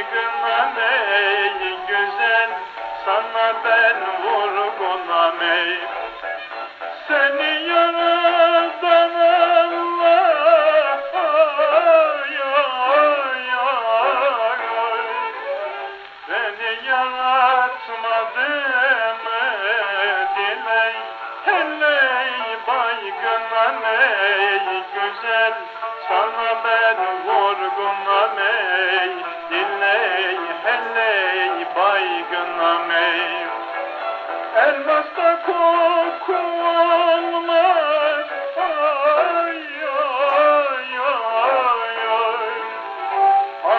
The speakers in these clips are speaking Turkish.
aşkınam ey güzel Sana ben vurgunam ey. Seni yaratan Allah ay, ay, ay, yaratmadım diley? Helley baygınam ey güzel Sana ben vurgunam ey. Baygınam ey Elmasta koku olmaz Ay ay ay ay.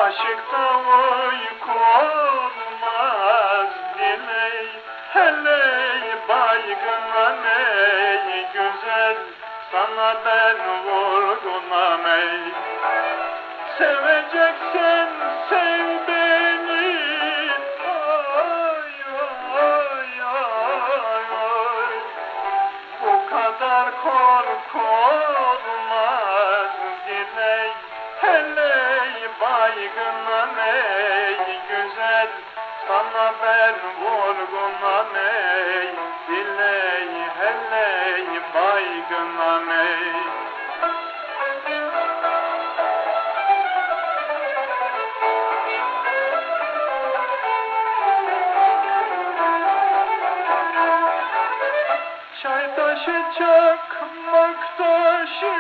Aşıkta uyku olmaz Diley heley baygınam ey Güzel. Sana ben vurgunam ey. Seveceksen kadar korku olmaz Diley heley baygınım ey Güzel. Sana ben vurgunam Çay taşı çakmak taşı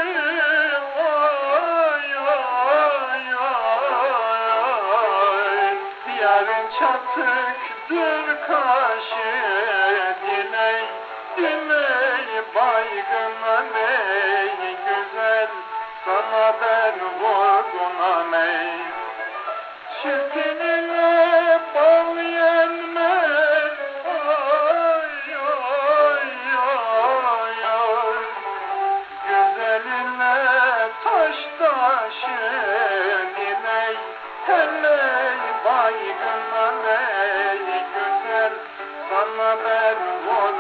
ay ay ay. Diyarın çatıktır kaşı Diley diley baygınım ey taşın Diley heley baygınım ey güzel Sana ben ey